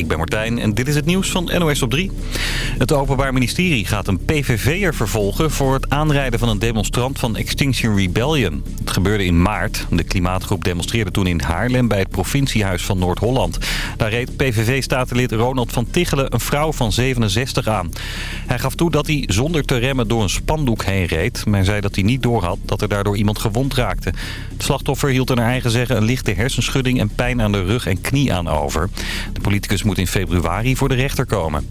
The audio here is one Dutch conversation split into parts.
ik ben Martijn en dit is het nieuws van NOS op 3. Het Openbaar Ministerie gaat een PVV'er vervolgen voor het aanrijden van een demonstrant van Extinction Rebellion. Het gebeurde in maart. De klimaatgroep demonstreerde toen in Haarlem bij het provinciehuis van Noord-Holland. Daar reed PVV-statenlid Ronald van Tichelen een vrouw van 67 aan. Hij gaf toe dat hij zonder te remmen door een spandoek heen reed, maar zei dat hij niet doorhad dat er daardoor iemand gewond raakte. Het slachtoffer hield er naar eigen zeggen een lichte hersenschudding en pijn aan de rug en knie aan over. De politicus moet in februari voor de rechter komen.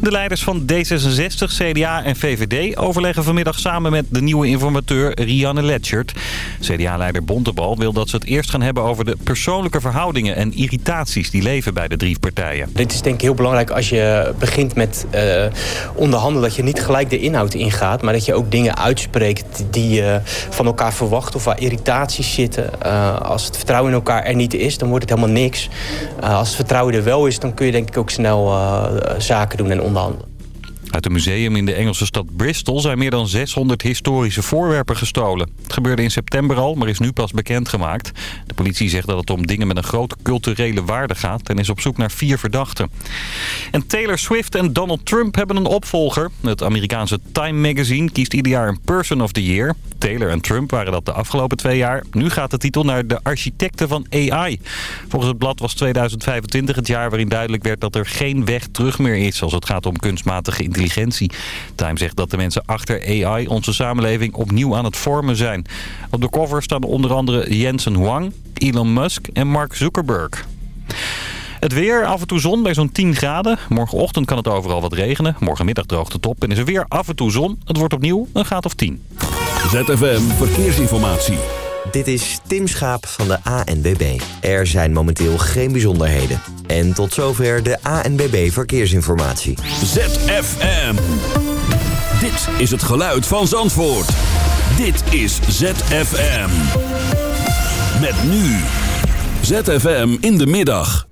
De leiders van D66, CDA en VVD overleggen vanmiddag samen met de nieuwe informateur Rianne Letchert. CDA-leider Bontebal wil dat ze het eerst gaan hebben over de persoonlijke verhoudingen en irritaties die leven bij de drie partijen. Dit is denk ik heel belangrijk als je begint met uh, onderhandelen, dat je niet gelijk de inhoud ingaat, maar dat je ook dingen uitspreekt die je van elkaar verwacht of waar irritaties zitten. Uh, als het vertrouwen in elkaar er niet is, dan wordt het helemaal niks. Uh, als het vertrouwen er wel is, dan kun je denk ik ook snel zaken doen en onderhandelen. Uit een museum in de Engelse stad Bristol zijn meer dan 600 historische voorwerpen gestolen. Het gebeurde in september al, maar is nu pas bekendgemaakt. De politie zegt dat het om dingen met een grote culturele waarde gaat... en is op zoek naar vier verdachten. En Taylor Swift en Donald Trump hebben een opvolger. Het Amerikaanse Time Magazine kiest ieder jaar een Person of the Year. Taylor en Trump waren dat de afgelopen twee jaar. Nu gaat de titel naar de architecten van AI. Volgens het blad was 2025 het jaar waarin duidelijk werd... dat er geen weg terug meer is als het gaat om kunstmatige intelligentie Time zegt dat de mensen achter AI onze samenleving opnieuw aan het vormen zijn. Op de cover staan onder andere Jensen Huang, Elon Musk en Mark Zuckerberg. Het weer, af en toe zon bij zo'n 10 graden. Morgenochtend kan het overal wat regenen. Morgenmiddag droogt het op en is er weer af en toe zon. Het wordt opnieuw een graad of 10. ZFM Verkeersinformatie. Dit is Tim Schaap van de ANBB. Er zijn momenteel geen bijzonderheden. En tot zover de ANBB Verkeersinformatie. ZFM. Dit is het geluid van Zandvoort. Dit is ZFM. Met nu. ZFM in de middag.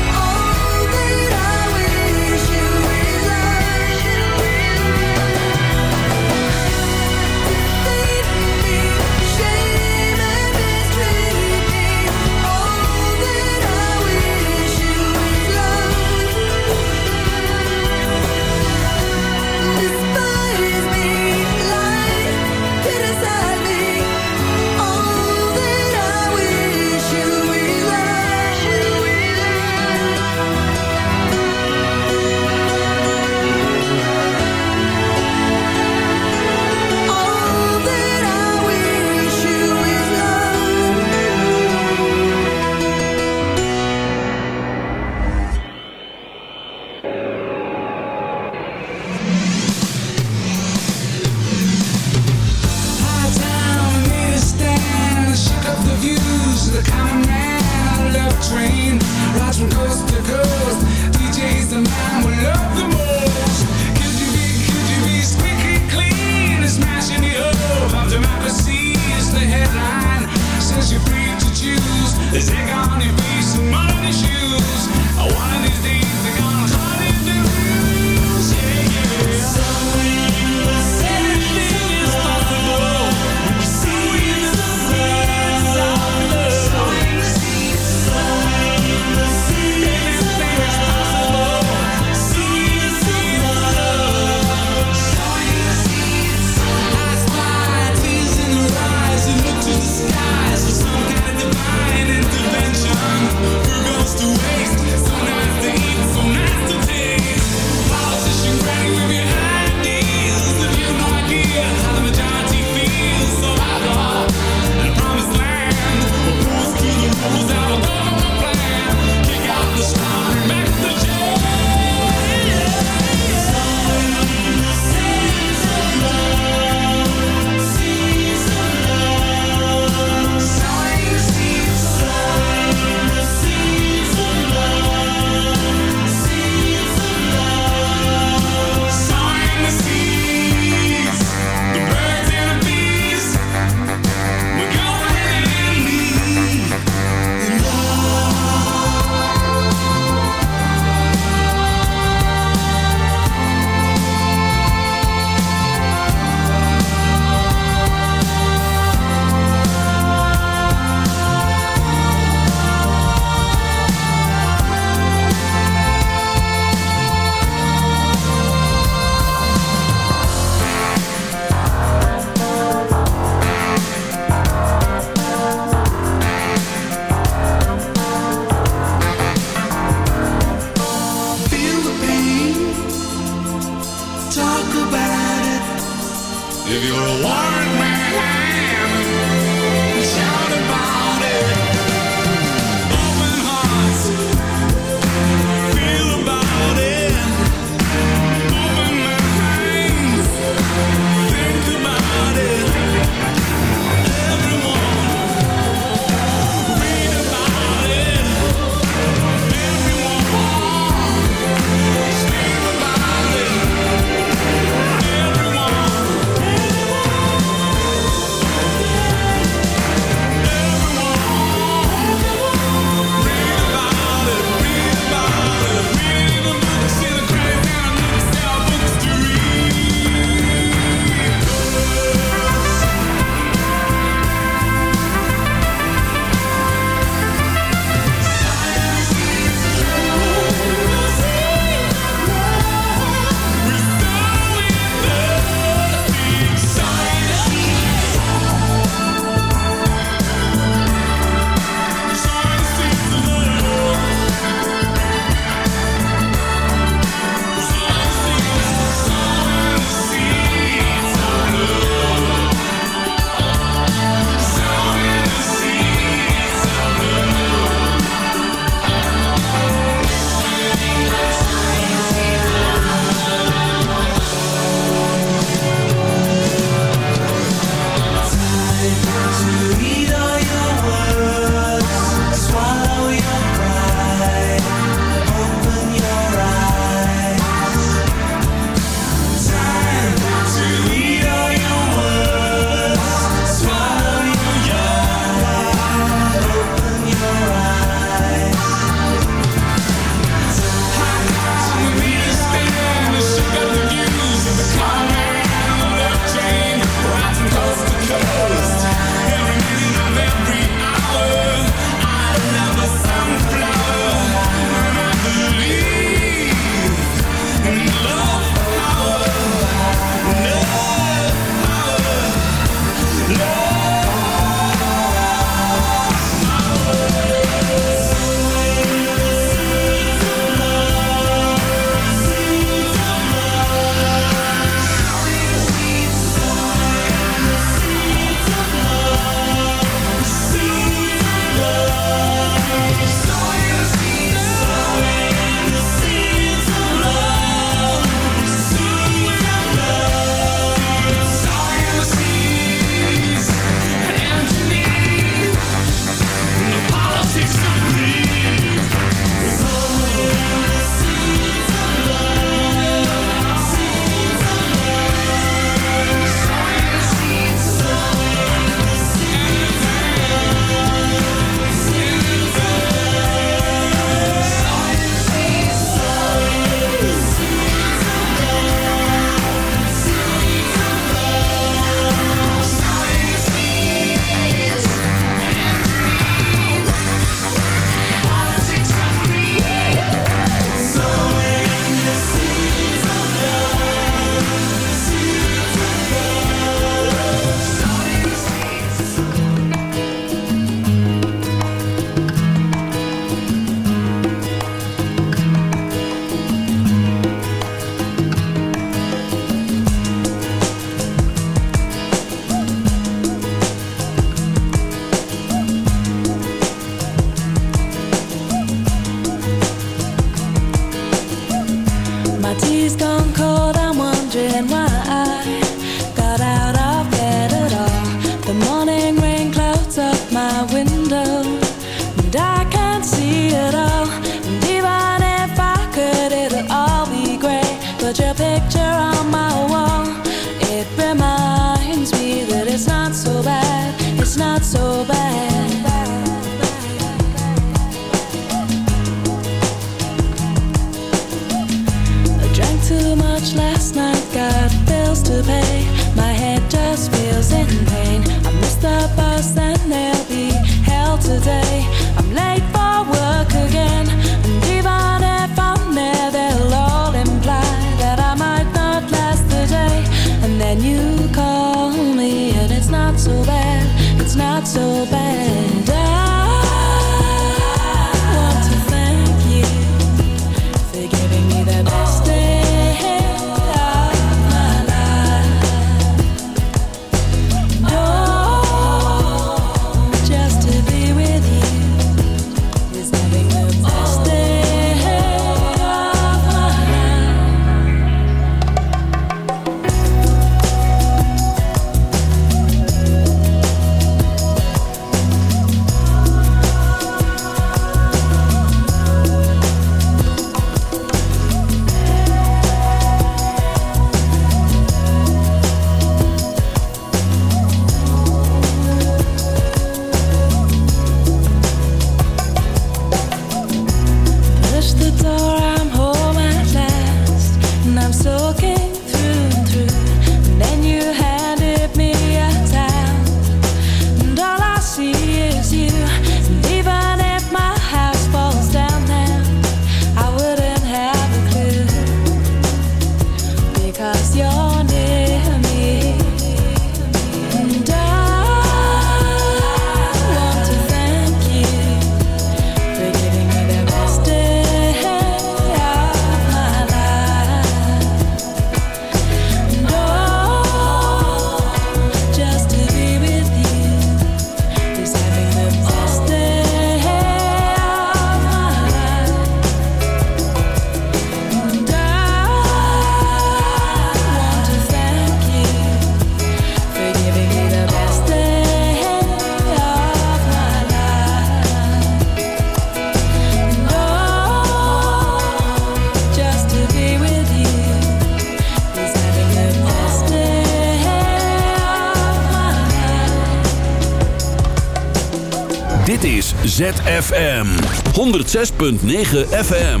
ZFM 106.9 FM.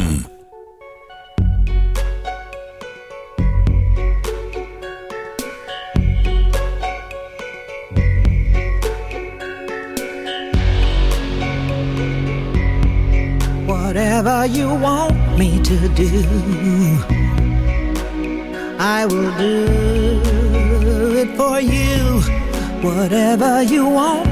Whatever you want me to do, I will do it for you. Whatever you want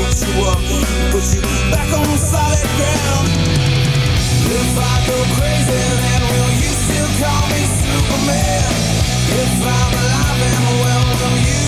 hold you up, put you back on solid ground. If I go crazy, then will you still call me Superman? If I'm alive and well, will you?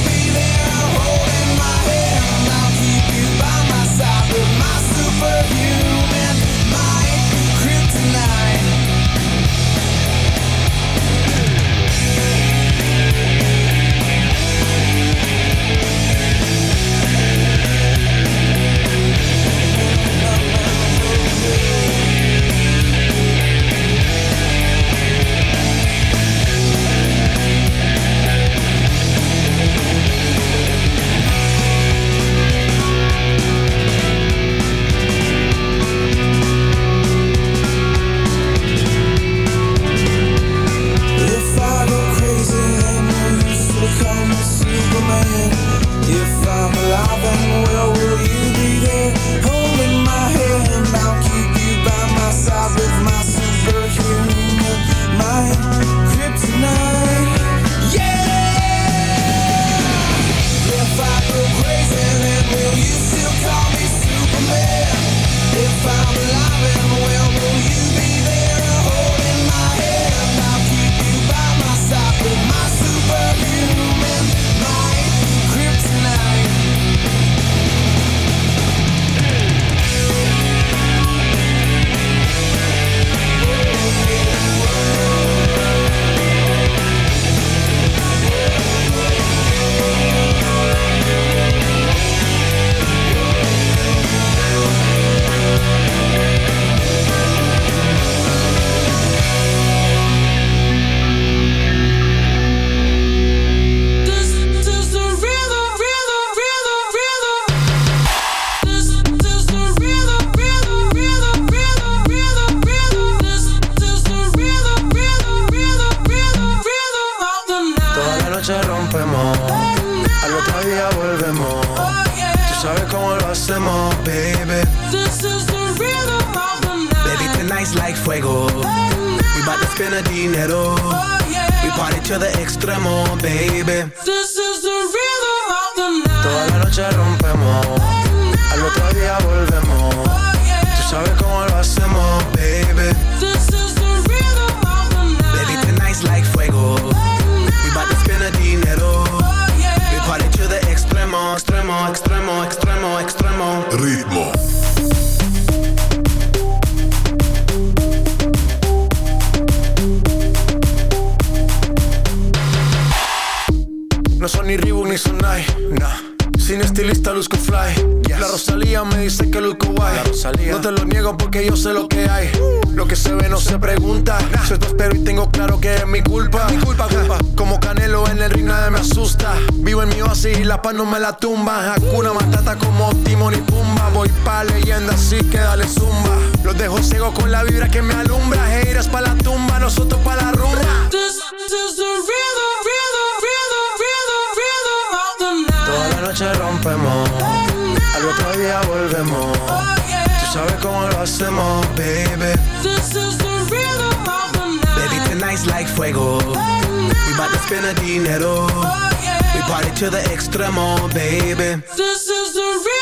To the extremo, baby. This is the rhythm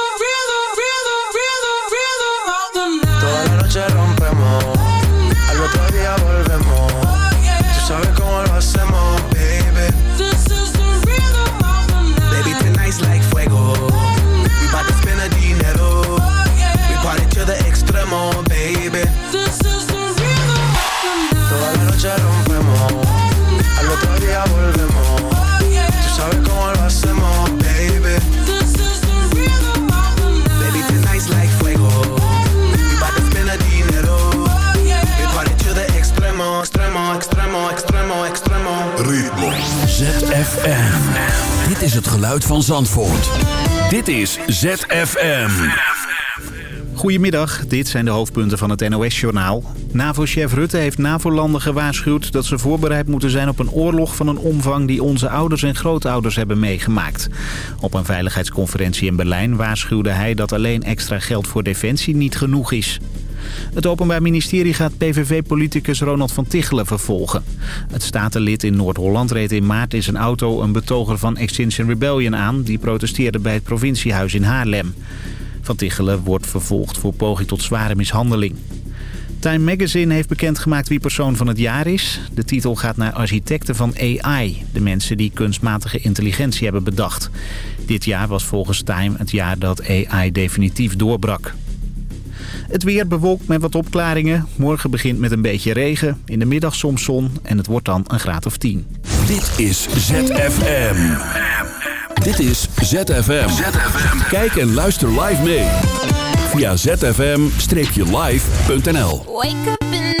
geluid van Zandvoort. Dit is ZFM. Goedemiddag, dit zijn de hoofdpunten van het NOS-journaal. NAVO-chef Rutte heeft NAVO-landen gewaarschuwd dat ze voorbereid moeten zijn op een oorlog van een omvang die onze ouders en grootouders hebben meegemaakt. Op een veiligheidsconferentie in Berlijn waarschuwde hij dat alleen extra geld voor defensie niet genoeg is. Het Openbaar Ministerie gaat PVV-politicus Ronald van Tichelen vervolgen. Het statenlid in Noord-Holland reed in maart in zijn auto een betoger van Extinction Rebellion aan... die protesteerde bij het provinciehuis in Haarlem. Van Tichelen wordt vervolgd voor poging tot zware mishandeling. Time Magazine heeft bekendgemaakt wie persoon van het jaar is. De titel gaat naar architecten van AI, de mensen die kunstmatige intelligentie hebben bedacht. Dit jaar was volgens Time het jaar dat AI definitief doorbrak. Het weer bewolkt met wat opklaringen. Morgen begint met een beetje regen. In de middag soms zon en het wordt dan een graad of 10. Dit is ZFM. Dit is ZFM. Kijk en luister live mee. Via zfm-live.nl Wake up in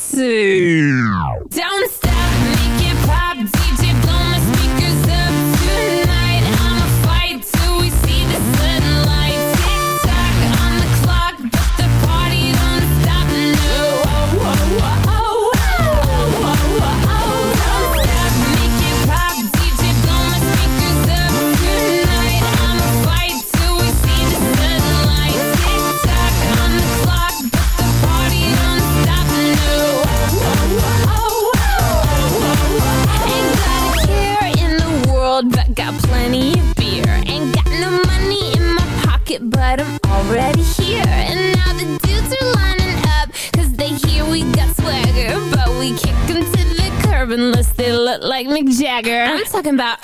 Down talking about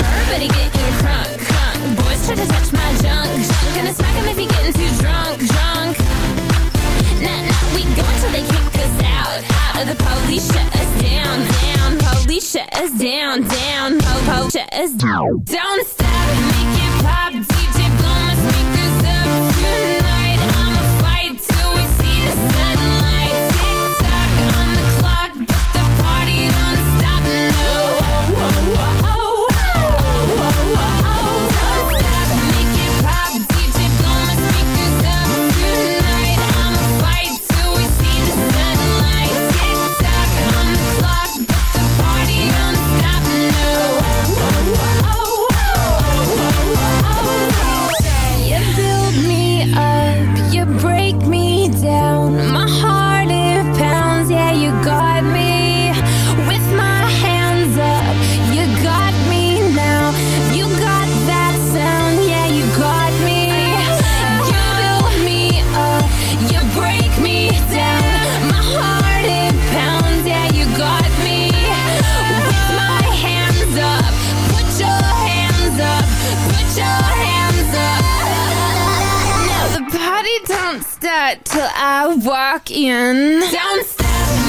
till I äh, walk in. Don't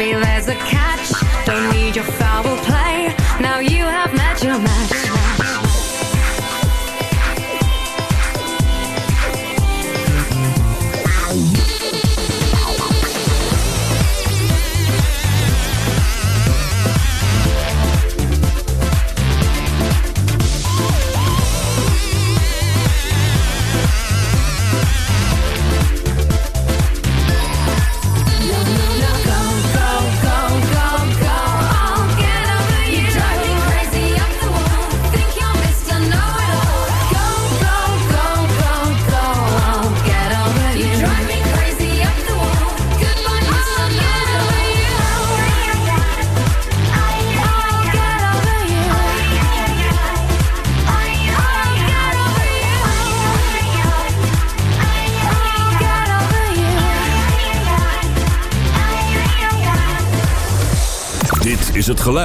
baby, there's a catch. Don't need your foul play. Now you have met your match.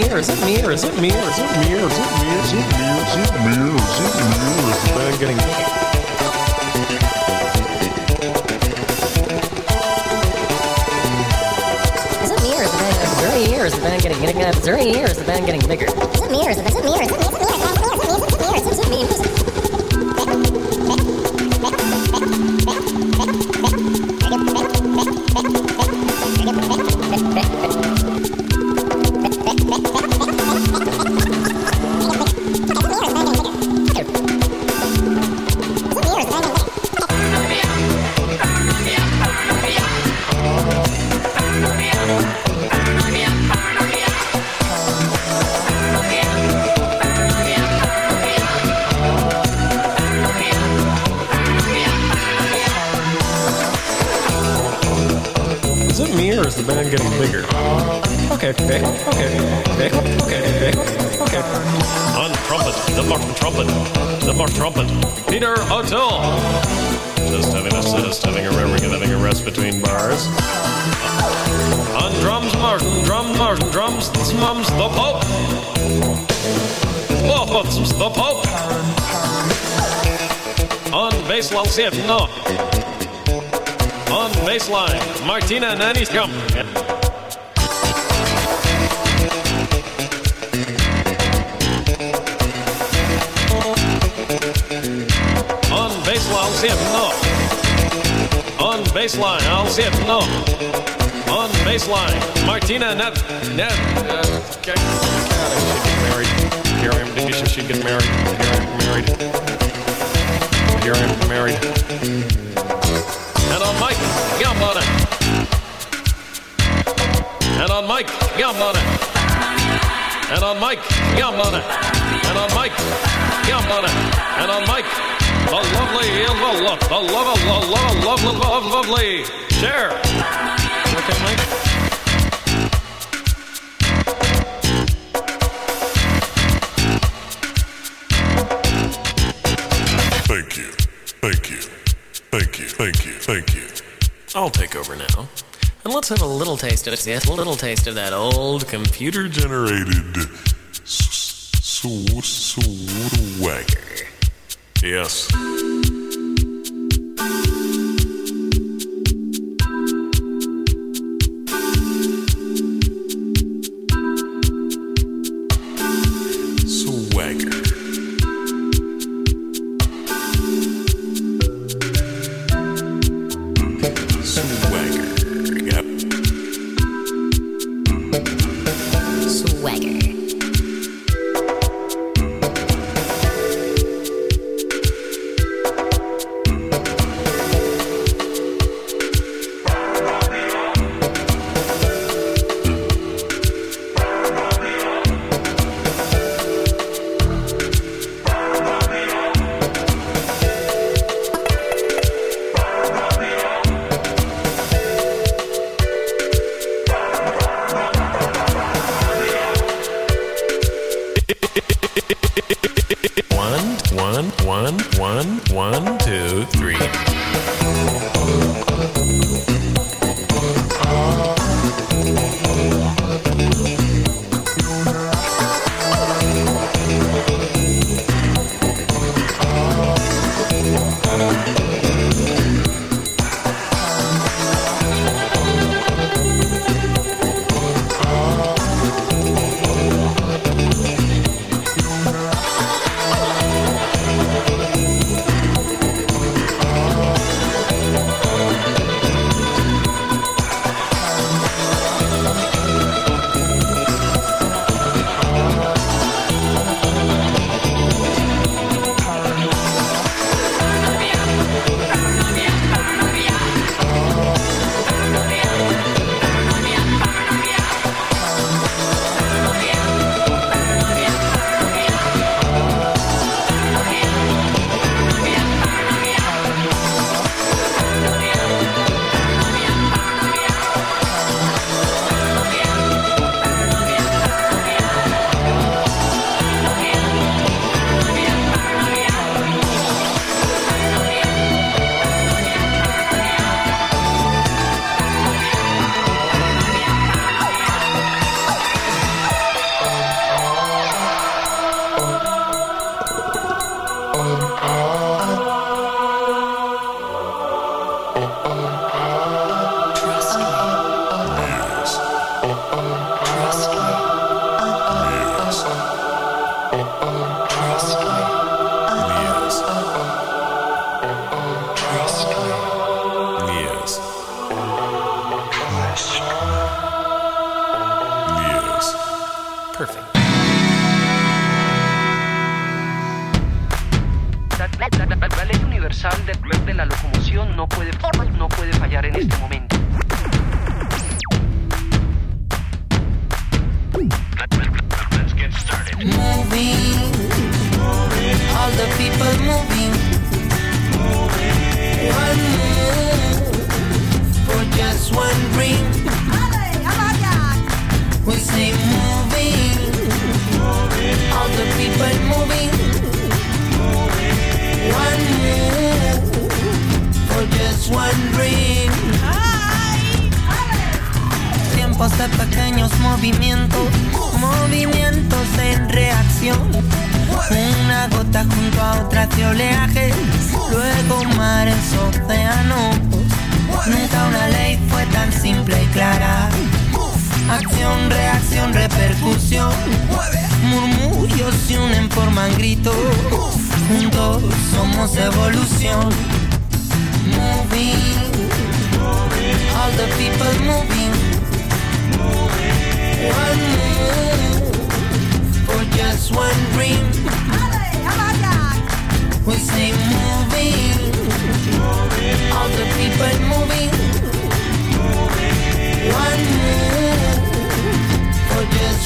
Me? Or is it me? Or is it me? Or is it me? Or is it me? Or is it me? Is it me? Is it me? Or is it me? Or is the man getting bigger? Is it me or is the band Is there any years the band getting getting Is there any years the band getting bigger? Is it me or is it, is it me or is it me? Is it me or is On baseline, Sefno. On baseline, Martina Nanishkamp. On baseline, On baseline, Al On baseline, Martina Nev. Nev. Uh, okay. God, I should get married. Here I am. Did you say she'd get married? Here I am married. Am married. And on Mike Gambona. And on Mike Gambona. And on Mike Gambona. And on Mike Gambona. And on Mike, the lovely, the love, the love, the love, love, love, love, lovely. Share. Okay, Mike. I'll take over now. And let's have a little taste of it. Yes, a little taste of that old computer Generated swagger. Yes.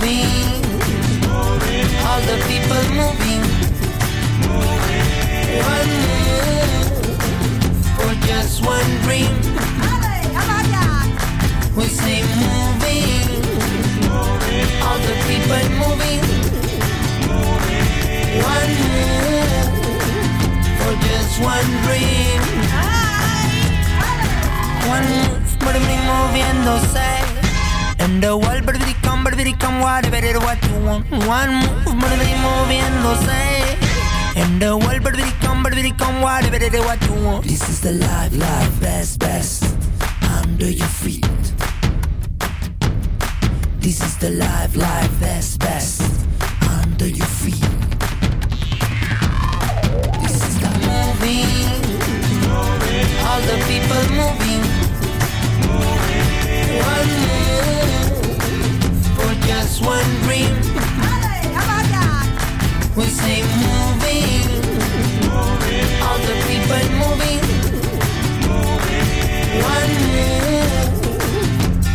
Moving, all the people moving. One move for just one dream. We say moving, all the people moving. One move for just one dream. One move, mí moviéndose. And the world, baby, come, baby, come, whatever it what you want. One move, por mí moviéndose. And the world, baby, come, baby, come, whatever it what you want. This is the life, life, best, best. Under your feet. This is the life, life, best, best. Under your feet. This is the moving. All the people moving. One just one dream. We say moving, all the people moving. moving, One move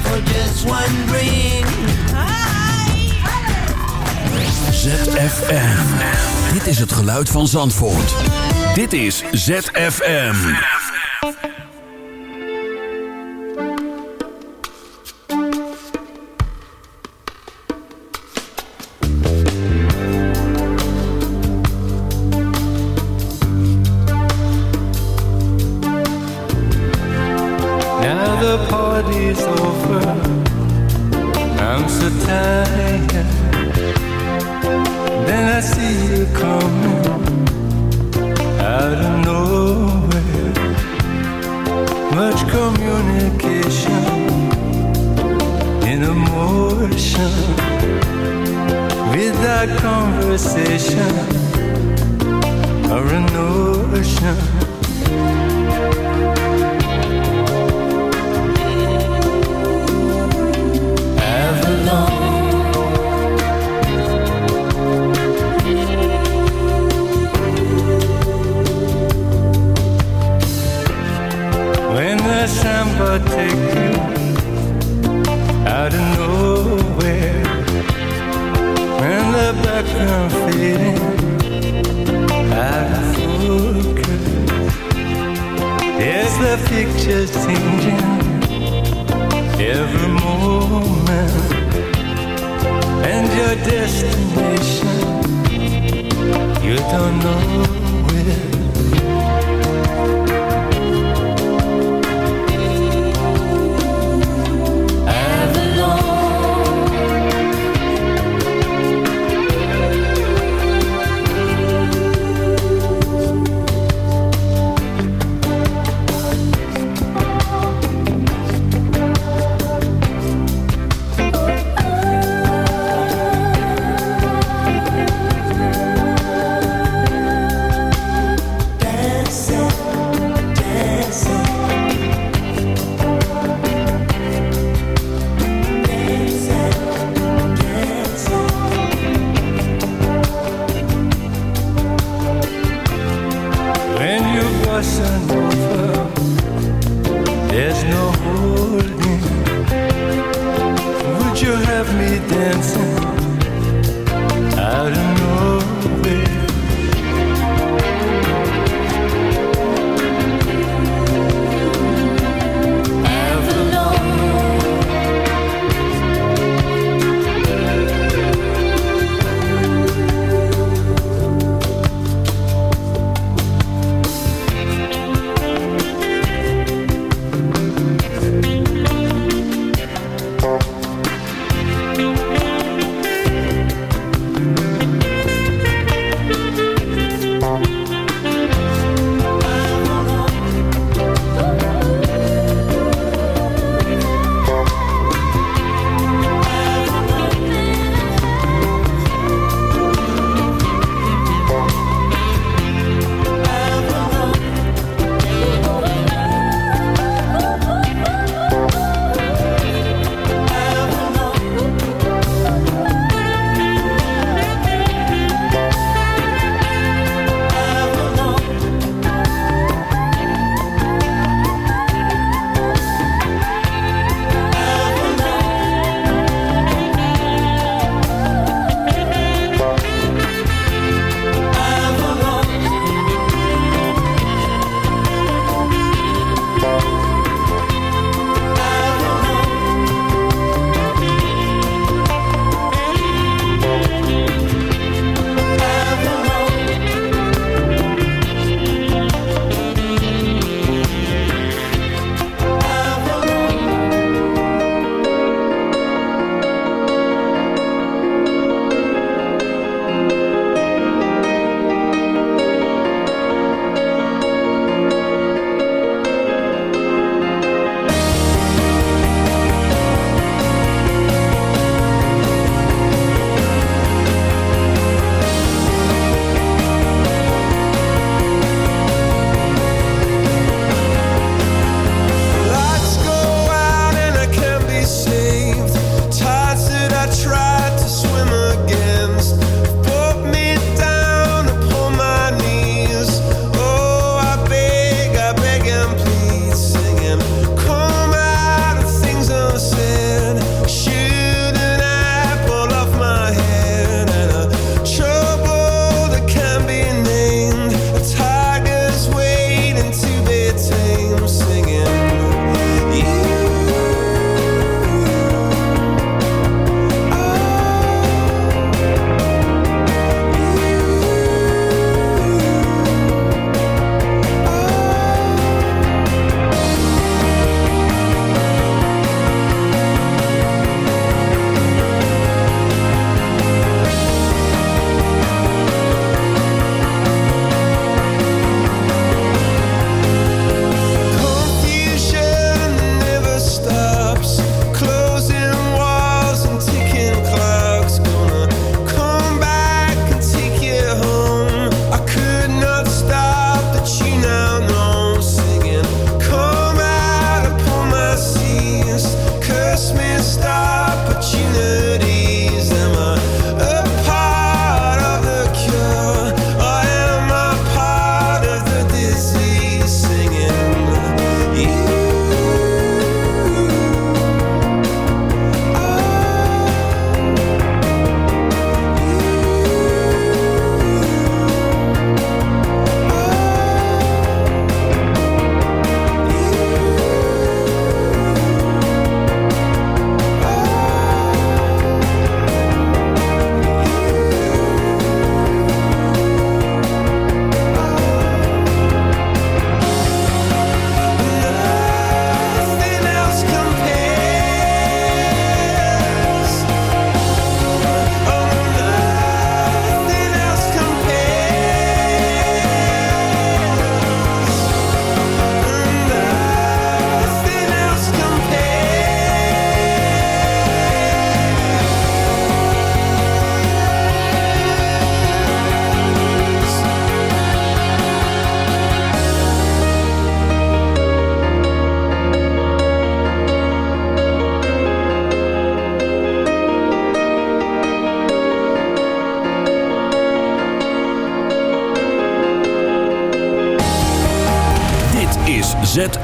for just one dream. ZFM. Dit is het geluid van Zandvoort. Dit is ZFM.